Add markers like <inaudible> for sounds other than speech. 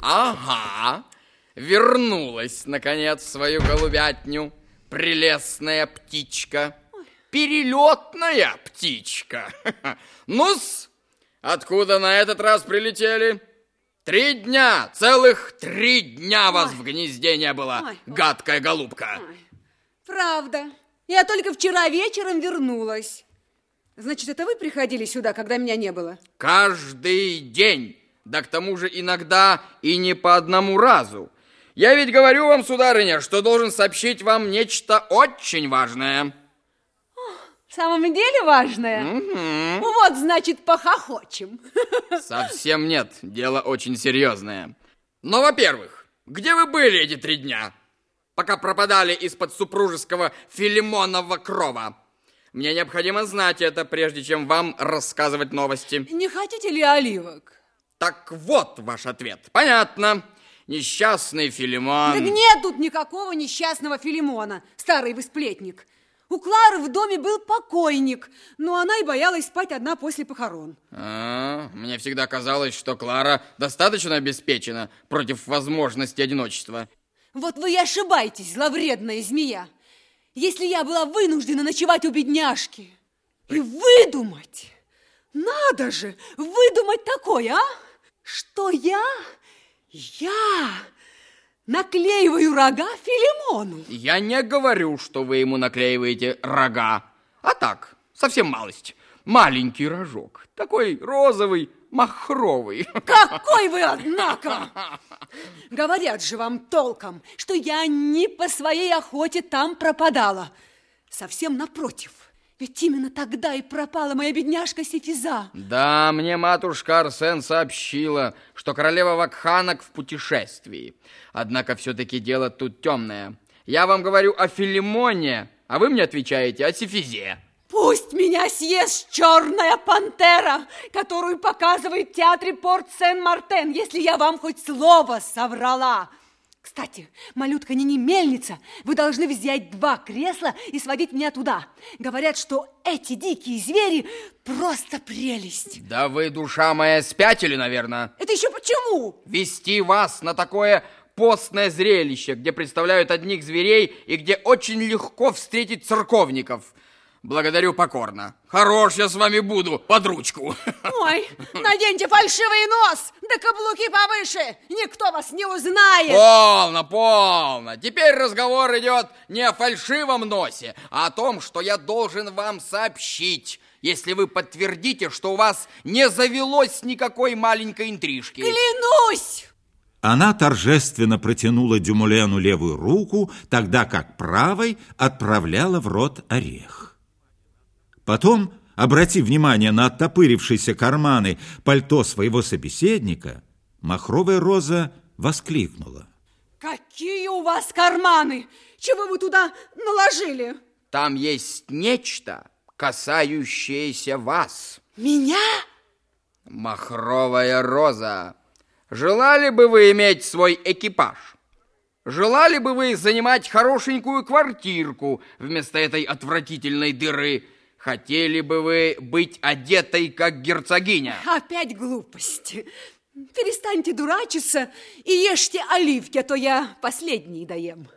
Ага, вернулась, наконец, в свою голубятню прелестная птичка. Перелетная птичка. <laughs> Ну-с, откуда на этот раз прилетели? Три дня, целых три дня вас Ой. в гнезде не было, Ой, ой. гадкая голубка. Правда. Я только вчера вечером вернулась. Значит, это вы приходили сюда, когда меня не было? Каждый день, да к тому же иногда и не по одному разу. Я ведь говорю вам, сударыня, что должен сообщить вам нечто очень важное. В самом деле важное? Вот, значит, похохочем. <laughs> Совсем нет, дело очень серьезное. Но, во-первых, где вы были эти три дня, пока пропадали из-под супружеского Филимонова крова? Мне необходимо знать это, прежде чем вам рассказывать новости. Не хотите ли оливок? Так вот ваш ответ. Понятно. Несчастный Филимон. Так нет тут никакого несчастного Филимона, старый вы сплетник. У Клары в доме был покойник, но она и боялась спать одна после похорон. А, мне всегда казалось, что Клара достаточно обеспечена против возможности одиночества. Вот вы и ошибаетесь, зловредная змея. Если я была вынуждена ночевать у бедняжки и выдумать, надо же, выдумать такое, а? Что я, я наклеиваю рога Филимону. Я не говорю, что вы ему наклеиваете рога, а так, совсем малость. Маленький рожок, такой розовый, махровый. Какой вы, однако! Говорят же вам толком, что я не по своей охоте там пропадала. Совсем напротив. Ведь именно тогда и пропала моя бедняжка Сефиза. Да, мне матушка Арсен сообщила, что королева Вакханок в путешествии. Однако все-таки дело тут темное. Я вам говорю о Филимоне, а вы мне отвечаете о Сефизе. Пусть меня съест черная пантера, которую показывает в театре Порт-Сен-Мартен, если я вам хоть слово соврала. Кстати, малютка не мельница, вы должны взять два кресла и сводить меня туда. Говорят, что эти дикие звери просто прелесть. Да вы, душа моя, спятили, наверное. Это еще почему? Вести вас на такое постное зрелище, где представляют одних зверей и где очень легко встретить церковников. Благодарю покорно. Хорош я с вами буду, под ручку. Ой, <laughs> наденьте фальшивый нос, да каблуки повыше, никто вас не узнает. Полно, полно. Теперь разговор идет не о фальшивом носе, а о том, что я должен вам сообщить, если вы подтвердите, что у вас не завелось никакой маленькой интрижки. Клянусь! Она торжественно протянула Дюмулену левую руку, тогда как правой отправляла в рот орех. Потом, обратив внимание на оттопырившиеся карманы пальто своего собеседника, махровая роза воскликнула. Какие у вас карманы? Чего вы туда наложили? Там есть нечто, касающееся вас. Меня? Махровая роза. Желали бы вы иметь свой экипаж? Желали бы вы занимать хорошенькую квартирку вместо этой отвратительной дыры? Хотели бы вы быть одетой, как герцогиня? Опять глупости. Перестаньте дурачиться и ешьте оливки, а то я последний доем.